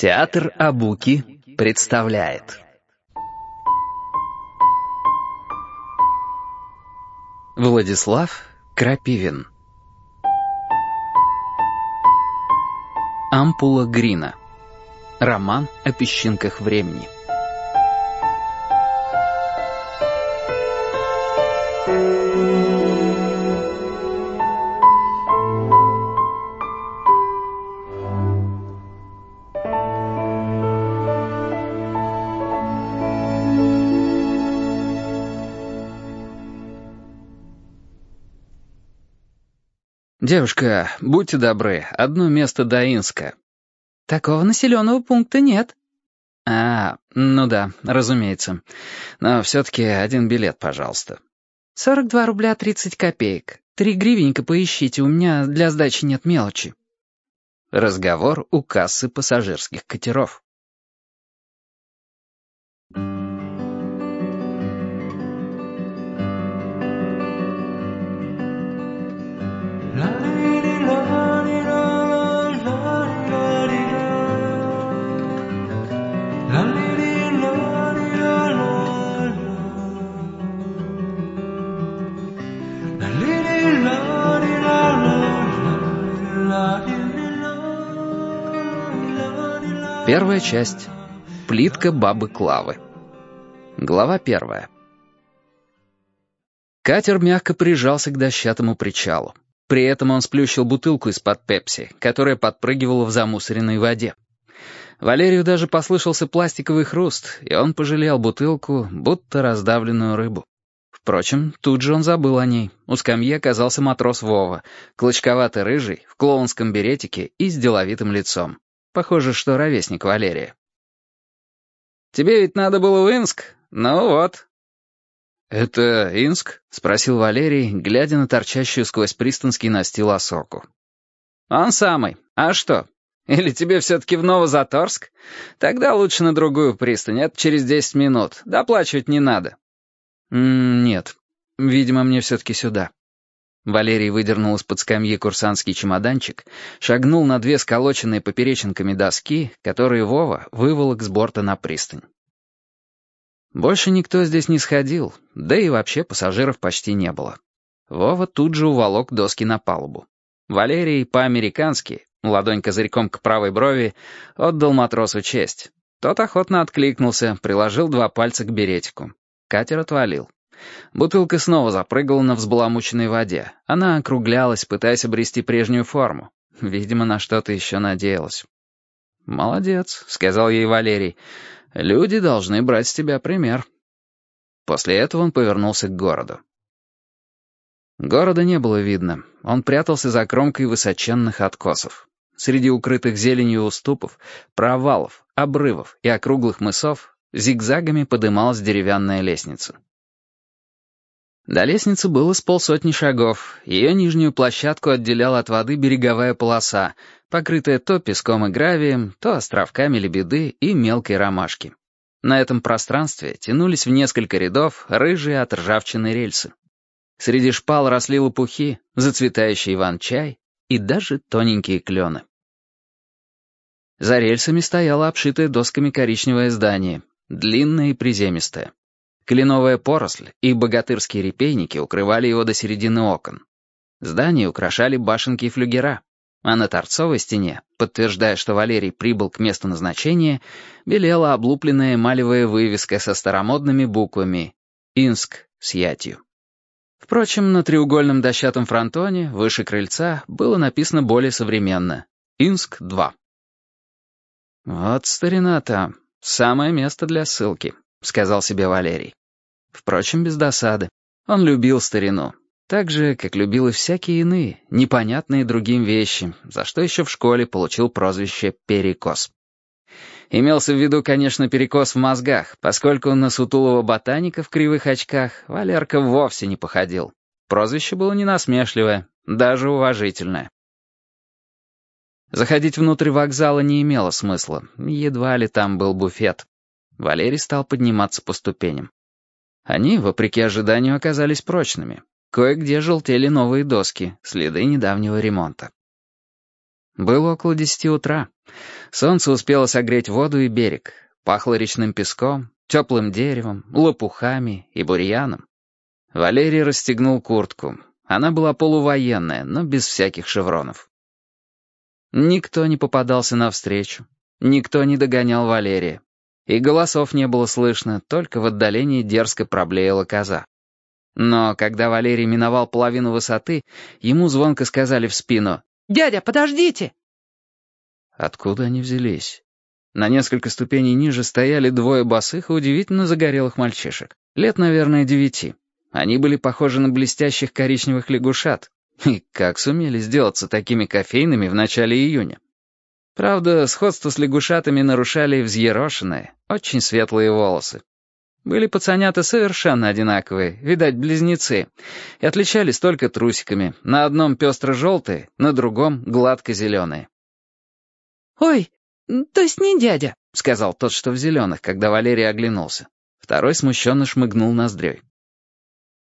Театр Абуки представляет. Владислав Крапивин. Ампула Грина. Роман о песчинках времени «Девушка, будьте добры, одно место до Инска». «Такого населенного пункта нет». «А, ну да, разумеется. Но все-таки один билет, пожалуйста». «Сорок два рубля тридцать копеек. Три гривенника поищите, у меня для сдачи нет мелочи». Разговор у кассы пассажирских катеров. Первая часть. Плитка бабы Клавы. Глава первая. Катер мягко прижался к дощатому причалу. При этом он сплющил бутылку из-под пепси, которая подпрыгивала в замусоренной воде. Валерию даже послышался пластиковый хруст, и он пожалел бутылку, будто раздавленную рыбу. Впрочем, тут же он забыл о ней. У скамьи оказался матрос Вова, клочковатый рыжий, в клоунском беретике и с деловитым лицом. Похоже, что ровесник Валерия. «Тебе ведь надо было в Инск? Ну вот». «Это Инск?» — спросил Валерий, глядя на торчащую сквозь пристанский настил осоку. «Он самый. А что? Или тебе все-таки в Новозаторск? Тогда лучше на другую пристань, это через десять минут. Доплачивать не надо». «Нет. Видимо, мне все-таки сюда». Валерий выдернул из-под скамьи курсантский чемоданчик, шагнул на две сколоченные поперечинками доски, которые Вова выволок с борта на пристань. Больше никто здесь не сходил, да и вообще пассажиров почти не было. Вова тут же уволок доски на палубу. Валерий по-американски, ладонь козырьком к правой брови, отдал матросу честь. Тот охотно откликнулся, приложил два пальца к беретику. Катер отвалил. Бутылка снова запрыгала на взбаламученной воде. Она округлялась, пытаясь обрести прежнюю форму. Видимо, на что-то еще надеялась. «Молодец», — сказал ей Валерий. «Люди должны брать с тебя пример». После этого он повернулся к городу. Города не было видно. Он прятался за кромкой высоченных откосов. Среди укрытых зеленью уступов, провалов, обрывов и округлых мысов зигзагами подымалась деревянная лестница. До лестницы было с полсотни шагов. Ее нижнюю площадку отделяла от воды береговая полоса, покрытая то песком и гравием, то островками лебеды и мелкой ромашки. На этом пространстве тянулись в несколько рядов рыжие от ржавчины рельсы. Среди шпал росли лопухи, зацветающий иван-чай и даже тоненькие клены. За рельсами стояло обшитое досками коричневое здание, длинное и приземистое. Кленовая поросль и богатырские репейники укрывали его до середины окон. Здание украшали башенки и флюгера, а на торцовой стене, подтверждая, что Валерий прибыл к месту назначения, белела облупленная эмалевая вывеска со старомодными буквами «Инск» с ятью. Впрочем, на треугольном дощатом фронтоне, выше крыльца, было написано более современно «Инск-2». «Вот старина там, самое место для ссылки», — сказал себе Валерий. Впрочем, без досады. Он любил старину. Так же, как любил и всякие иные, непонятные другим вещи, за что еще в школе получил прозвище «перекос». Имелся в виду, конечно, перекос в мозгах, поскольку на сутулого ботаника в кривых очках Валерка вовсе не походил. Прозвище было не насмешливое, даже уважительное. Заходить внутрь вокзала не имело смысла, едва ли там был буфет. Валерий стал подниматься по ступеням. Они, вопреки ожиданию, оказались прочными. Кое-где желтели новые доски, следы недавнего ремонта. Было около десяти утра. Солнце успело согреть воду и берег. Пахло речным песком, теплым деревом, лопухами и бурьяном. Валерий расстегнул куртку. Она была полувоенная, но без всяких шевронов. Никто не попадался навстречу. Никто не догонял Валерия. И голосов не было слышно, только в отдалении дерзко проблеяла коза. Но когда Валерий миновал половину высоты, ему звонко сказали в спину «Дядя, подождите!» Откуда они взялись? На несколько ступеней ниже стояли двое босых и удивительно загорелых мальчишек. Лет, наверное, девяти. Они были похожи на блестящих коричневых лягушат. И как сумели сделаться такими кофейными в начале июня? Правда, сходство с лягушатами нарушали взъерошенные, очень светлые волосы. Были пацанята совершенно одинаковые, видать, близнецы, и отличались только трусиками, на одном пестро-желтые, на другом гладко-зеленые. «Ой, то есть не дядя», — сказал тот, что в зеленых, когда Валерий оглянулся. Второй смущенно шмыгнул ноздрёй.